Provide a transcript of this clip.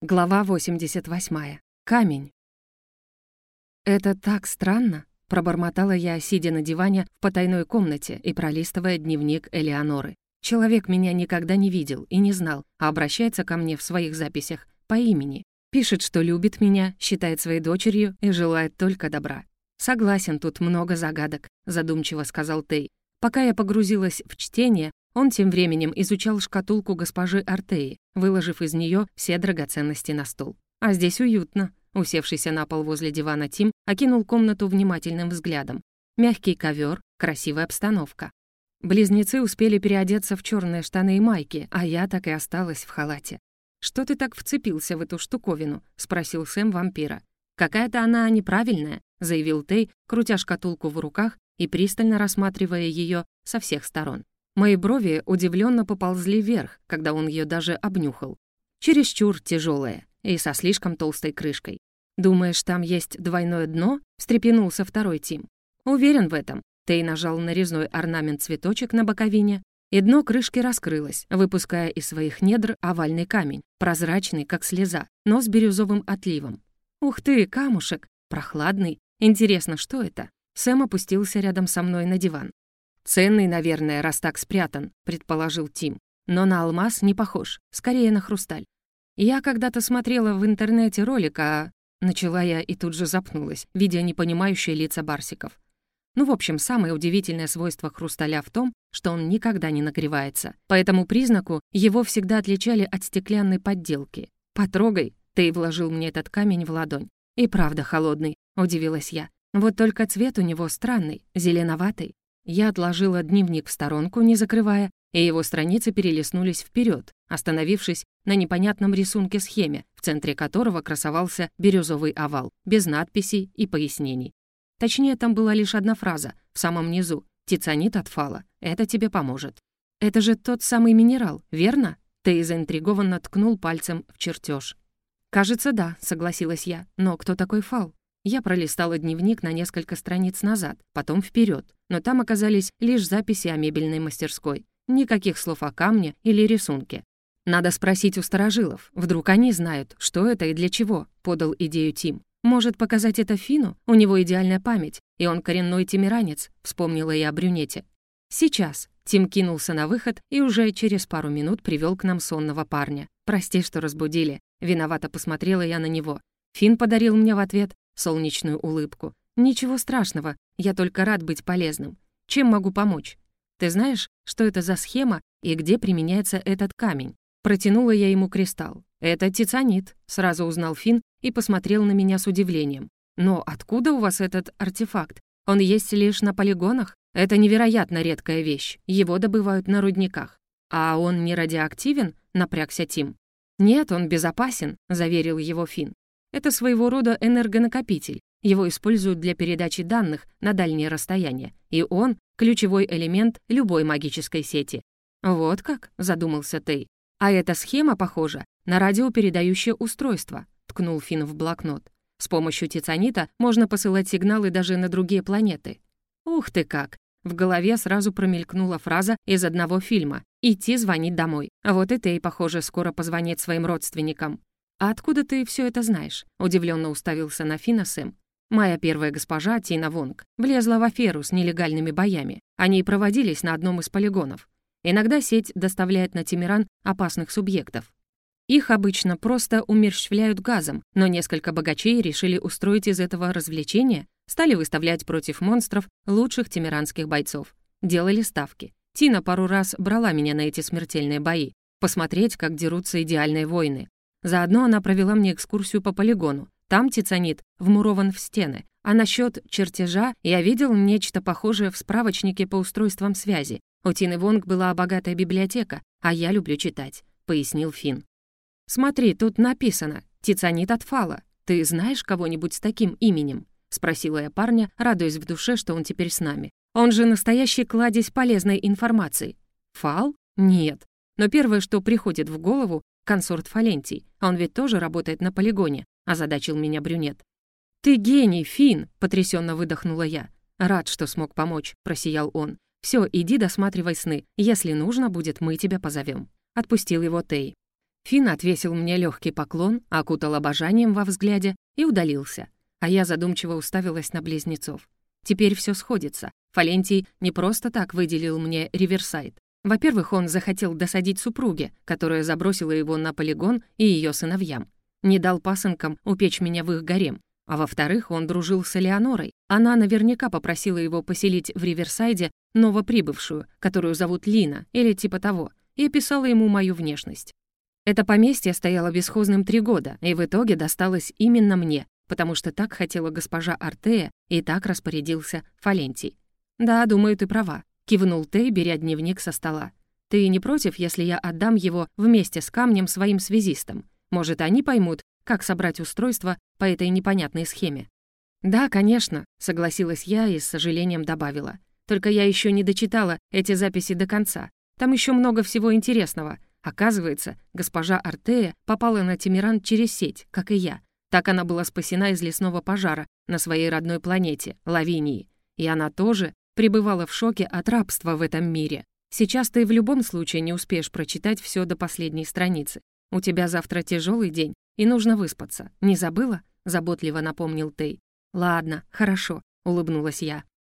Глава 88. Камень. «Это так странно», — пробормотала я, сидя на диване в потайной комнате и пролистывая дневник Элеоноры. «Человек меня никогда не видел и не знал, а обращается ко мне в своих записях по имени. Пишет, что любит меня, считает своей дочерью и желает только добра. «Согласен, тут много загадок», — задумчиво сказал Тей. Пока я погрузилась в чтение, он тем временем изучал шкатулку госпожи Артеи, выложив из нее все драгоценности на стол. А здесь уютно. Усевшийся на пол возле дивана Тим окинул комнату внимательным взглядом. Мягкий ковер, красивая обстановка. Близнецы успели переодеться в черные штаны и майки, а я так и осталась в халате. «Что ты так вцепился в эту штуковину?» — спросил Сэм вампира. «Какая-то она неправильная», — заявил Тей, крутя шкатулку в руках и пристально рассматривая ее со всех сторон. Мои брови удивленно поползли вверх, когда он ее даже обнюхал. Чересчур тяжелая и со слишком толстой крышкой. «Думаешь, там есть двойное дно?» — встрепенулся второй Тим. «Уверен в этом». Тей нажал нарезной орнамент-цветочек на боковине, и дно крышки раскрылось, выпуская из своих недр овальный камень, прозрачный, как слеза, но с бирюзовым отливом. «Ух ты, камушек! Прохладный! Интересно, что это?» Сэм опустился рядом со мной на диван. «Ценный, наверное, раз так спрятан», — предположил Тим. «Но на алмаз не похож, скорее на хрусталь. Я когда-то смотрела в интернете ролик, а...» Начала я и тут же запнулась, видя непонимающие лица барсиков. Ну, в общем, самое удивительное свойство хрусталя в том, что он никогда не нагревается. По этому признаку его всегда отличали от стеклянной подделки. «Потрогай», — ты вложил мне этот камень в ладонь. «И правда холодный», — удивилась я. «Вот только цвет у него странный, зеленоватый. Я отложила дневник в сторонку, не закрывая, и его страницы перелистнулись вперед, остановившись на непонятном рисунке-схеме, в центре которого красовался бирюзовый овал, без надписей и пояснений. Точнее, там была лишь одна фраза, в самом низу «Тицианит от фала. Это тебе поможет». «Это же тот самый минерал, верно?» Ты заинтригованно ткнул пальцем в чертеж. «Кажется, да», — согласилась я. «Но кто такой фал?» Я пролистала дневник на несколько страниц назад, потом вперед, но там оказались лишь записи о мебельной мастерской. Никаких слов о камне или рисунке. «Надо спросить у старожилов. Вдруг они знают, что это и для чего», — подал идею Тим. «Может, показать это Фину? У него идеальная память, и он коренной тимиранец», — вспомнила я о брюнете. «Сейчас». Тим кинулся на выход и уже через пару минут привел к нам сонного парня. «Прости, что разбудили». Виновато посмотрела я на него. Фин подарил мне в ответ солнечную улыбку. «Ничего страшного, я только рад быть полезным. Чем могу помочь? Ты знаешь, что это за схема и где применяется этот камень?» Протянула я ему кристалл. «Это тицианит», — сразу узнал Фин и посмотрел на меня с удивлением. «Но откуда у вас этот артефакт? Он есть лишь на полигонах? Это невероятно редкая вещь. Его добывают на рудниках. А он не радиоактивен?» — напрягся Тим. «Нет, он безопасен», — заверил его Фин. Это своего рода энергонакопитель. Его используют для передачи данных на дальние расстояния, и он — ключевой элемент любой магической сети. «Вот как?» — задумался Тей. «А эта схема похожа на радиопередающее устройство», — ткнул Финн в блокнот. «С помощью тицианита можно посылать сигналы даже на другие планеты». «Ух ты как!» В голове сразу промелькнула фраза из одного фильма «Идти звонить домой». Вот и Тей, похоже, скоро позвонит своим родственникам. «А откуда ты все это знаешь?» — удивленно уставился на Фина Сэм. «Моя первая госпожа, Тина Вонг, влезла в аферу с нелегальными боями. Они проводились на одном из полигонов. Иногда сеть доставляет на Тимиран опасных субъектов. Их обычно просто умерщвляют газом, но несколько богачей решили устроить из этого развлечение, стали выставлять против монстров лучших тимиранских бойцов. Делали ставки. Тина пару раз брала меня на эти смертельные бои, посмотреть, как дерутся идеальные воины. Заодно она провела мне экскурсию по полигону. Там тицианит вмурован в стены. А насчет чертежа я видел нечто похожее в справочнике по устройствам связи. У Тины Вонг была богатая библиотека, а я люблю читать», — пояснил Финн. «Смотри, тут написано «Тицианит от фала». Ты знаешь кого-нибудь с таким именем?» — спросила я парня, радуясь в душе, что он теперь с нами. «Он же настоящий кладезь полезной информации». «Фал? Нет. Но первое, что приходит в голову, консорт Фалентий. Он ведь тоже работает на полигоне», — озадачил меня брюнет. «Ты гений, Фин, потрясенно выдохнула я. «Рад, что смог помочь», — просиял он. «Все, иди досматривай сны. Если нужно будет, мы тебя позовем. Отпустил его Тей. Финн отвесил мне легкий поклон, окутал обожанием во взгляде и удалился. А я задумчиво уставилась на близнецов. Теперь все сходится. Фалентий не просто так выделил мне Риверсайд. Во-первых, он захотел досадить супруге, которая забросила его на полигон и ее сыновьям. Не дал пасынкам упечь меня в их гарем. А во-вторых, он дружил с Элеонорой. Она наверняка попросила его поселить в Риверсайде новоприбывшую, которую зовут Лина, или типа того, и описала ему мою внешность. Это поместье стояло бесхозным три года, и в итоге досталось именно мне, потому что так хотела госпожа Артея и так распорядился Фалентий. «Да, думаю, ты права», — кивнул Тей, беря дневник со стола. «Ты не против, если я отдам его вместе с камнем своим связистам? Может, они поймут, как собрать устройство по этой непонятной схеме. «Да, конечно», — согласилась я и с сожалением добавила. «Только я еще не дочитала эти записи до конца. Там еще много всего интересного. Оказывается, госпожа Артея попала на Тимиран через сеть, как и я. Так она была спасена из лесного пожара на своей родной планете, Лавинии. И она тоже пребывала в шоке от рабства в этом мире. Сейчас ты в любом случае не успеешь прочитать все до последней страницы. У тебя завтра тяжелый день, и нужно выспаться. Не забыла?» — заботливо напомнил Тей. «Ладно, хорошо», — улыбнулась я.